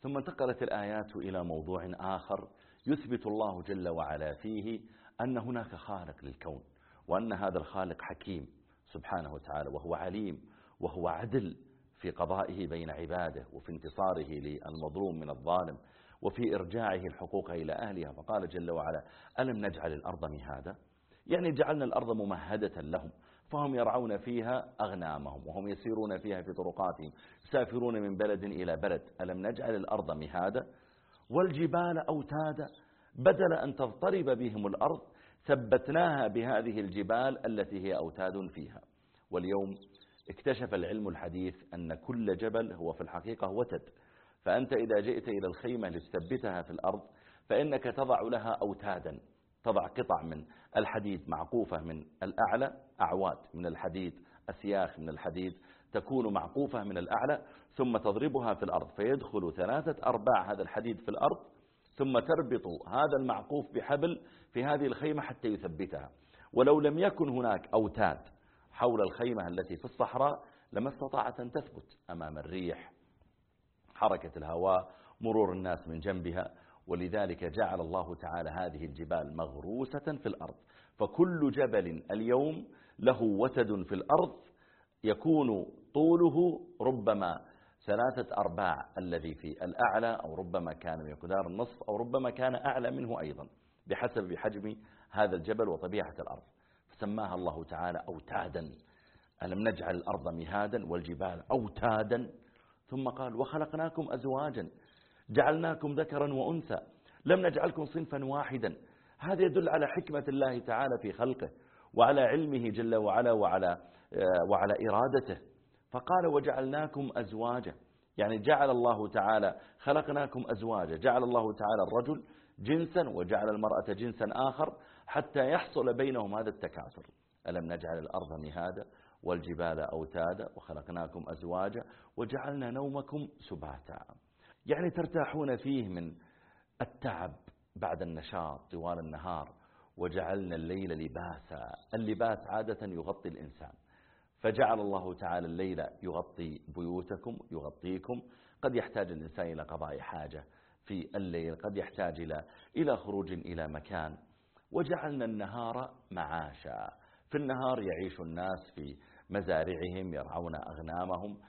ثم انتقلت الآيات إلى موضوع آخر يثبت الله جل وعلا فيه أن هناك خالق للكون وأن هذا الخالق حكيم سبحانه وتعالى وهو عليم وهو عدل في قضائه بين عباده وفي انتصاره للمظلوم من الظالم وفي إرجاعه الحقوق إلى أهلها. فقال جل وعلا ألم نجعل الأرض مهادا؟ يعني جعلنا الأرض ممهدة لهم. فهم يرعون فيها أغنامهم وهم يسيرون فيها في طرقاتهم. يسافرون من بلد إلى بلد. ألم نجعل الأرض مهادا؟ والجبال أوتادا. بدل أن تضطرب بهم الأرض ثبتناها بهذه الجبال التي هي أوتاد فيها. واليوم اكتشف العلم الحديث أن كل جبل هو في الحقيقة وتد. فأنت إذا جئت إلى الخيمة لتثبتها في الأرض فإنك تضع لها أوتادا. تضع قطع من الحديد معقوفة من الأعلى أعواد من الحديد أسياخ من الحديد تكون معقوفة من الأعلى ثم تضربها في الأرض فيدخل ثلاثة أرباع هذا الحديد في الأرض ثم تربط هذا المعقوف بحبل في هذه الخيمة حتى يثبتها. ولو لم يكن هناك أوتاد حول الخيمة التي في الصحراء لما استطاعت أن تثبت أمام الريح. حركة الهواء مرور الناس من جنبها ولذلك جعل الله تعالى هذه الجبال مغروسة في الأرض. فكل جبل اليوم له وتد في الأرض يكون طوله ربما ثلاثة أرباع الذي في الأعلى أو ربما كان مقدار النصف أو ربما كان أعلى منه أيضا بحسب حجم هذا الجبل وطبيعة الأرض. فسماها الله تعالى أوتادا. ألم نجعل الأرض مهادا والجبال أوتادا؟ ثم قال وخلقناكم أزواجا. جعلناكم ذكرا وأنثى. لم نجعلكم صنفا واحدا. هذا يدل على حكمة الله تعالى في خلقه وعلى علمه جل وعلا وعلى, وعلى إرادته. فقال وجعلناكم أزواجا. يعني جعل الله تعالى خلقناكم أزواجا. جعل الله تعالى الرجل جنسا وجعل المرأة جنسا آخر حتى يحصل بينهم هذا التكاثر. ألم نجعل الأرض مهادا والجبال أوتادا وخلقناكم أزواجا وجعلنا نومكم سباتا. يعني ترتاحون فيه من التعب بعد النشاط طوال النهار وجعلنا الليل لباسا اللباس عادة يغطي الإنسان. فجعل الله تعالى الليل يغطي بيوتكم يغطيكم. قد يحتاج الإنسان إلى قضاء حاجة في الليل قد يحتاج إلى إلى خروج إلى مكان. وجعلنا النهار معاشا. في النهار يعيش الناس في مزارعهم يرعون أغنامهم.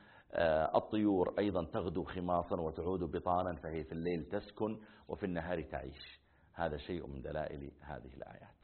الطيور أيضا تغدو خماصا وتعود بطانا فهي في الليل تسكن وفي النهار تعيش. هذا شيء من دلائل هذه الآيات.